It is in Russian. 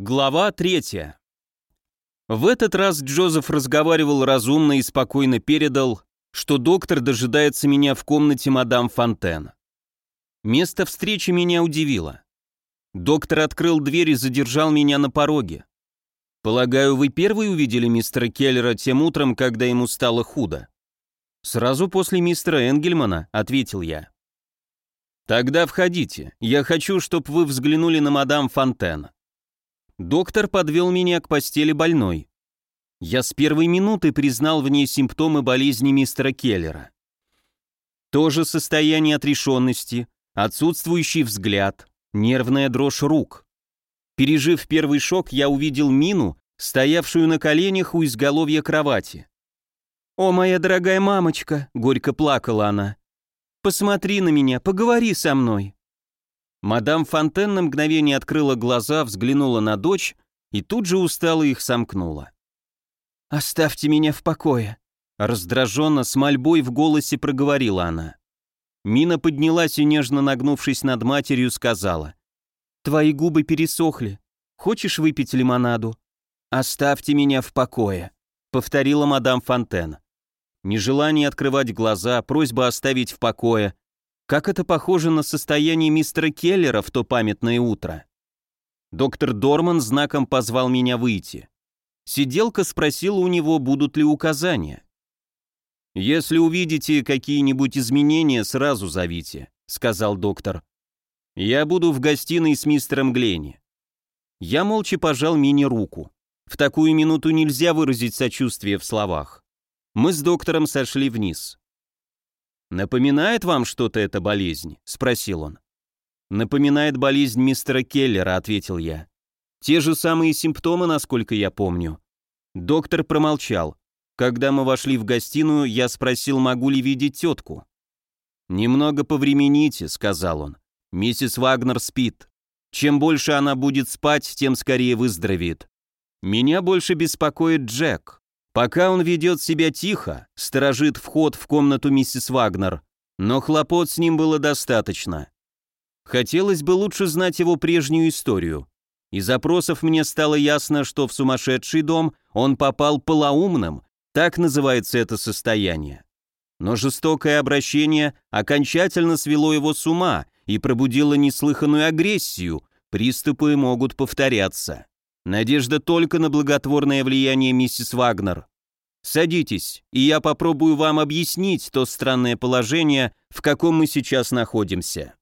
Глава третья. В этот раз Джозеф разговаривал разумно и спокойно передал, что доктор дожидается меня в комнате мадам Фонтен. Место встречи меня удивило. Доктор открыл дверь и задержал меня на пороге. «Полагаю, вы первый увидели мистера Келлера тем утром, когда ему стало худо?» «Сразу после мистера Энгельмана», — ответил я. «Тогда входите. Я хочу, чтобы вы взглянули на мадам Фонтен». Доктор подвел меня к постели больной. Я с первой минуты признал в ней симптомы болезни мистера Келлера. То же состояние отрешенности, отсутствующий взгляд, нервная дрожь рук. Пережив первый шок, я увидел Мину, стоявшую на коленях у изголовья кровати. «О, моя дорогая мамочка!» — горько плакала она. «Посмотри на меня, поговори со мной!» Мадам Фонтен на мгновение открыла глаза, взглянула на дочь и тут же устало их сомкнула. «Оставьте меня в покое», — раздраженно, с мольбой в голосе проговорила она. Мина поднялась и, нежно нагнувшись над матерью, сказала. «Твои губы пересохли. Хочешь выпить лимонаду?» «Оставьте меня в покое», — повторила мадам Фонтен. Нежелание открывать глаза, просьба оставить в покое, как это похоже на состояние мистера Келлера в то памятное утро. Доктор Дорман знаком позвал меня выйти. Сиделка спросила у него, будут ли указания. «Если увидите какие-нибудь изменения, сразу зовите», — сказал доктор. «Я буду в гостиной с мистером Гленни». Я молча пожал Мине руку. В такую минуту нельзя выразить сочувствие в словах. Мы с доктором сошли вниз. «Напоминает вам что-то эта болезнь?» — спросил он. «Напоминает болезнь мистера Келлера», — ответил я. «Те же самые симптомы, насколько я помню». Доктор промолчал. Когда мы вошли в гостиную, я спросил, могу ли видеть тетку. «Немного повремените», — сказал он. «Миссис Вагнер спит. Чем больше она будет спать, тем скорее выздоровеет. Меня больше беспокоит Джек. Пока он ведет себя тихо, сторожит вход в комнату миссис Вагнер, но хлопот с ним было достаточно. Хотелось бы лучше знать его прежнюю историю. Из опросов мне стало ясно, что в сумасшедший дом он попал полоумным, так называется это состояние. Но жестокое обращение окончательно свело его с ума и пробудило неслыханную агрессию, приступы могут повторяться. Надежда только на благотворное влияние миссис Вагнер. Садитесь, и я попробую вам объяснить то странное положение, в каком мы сейчас находимся.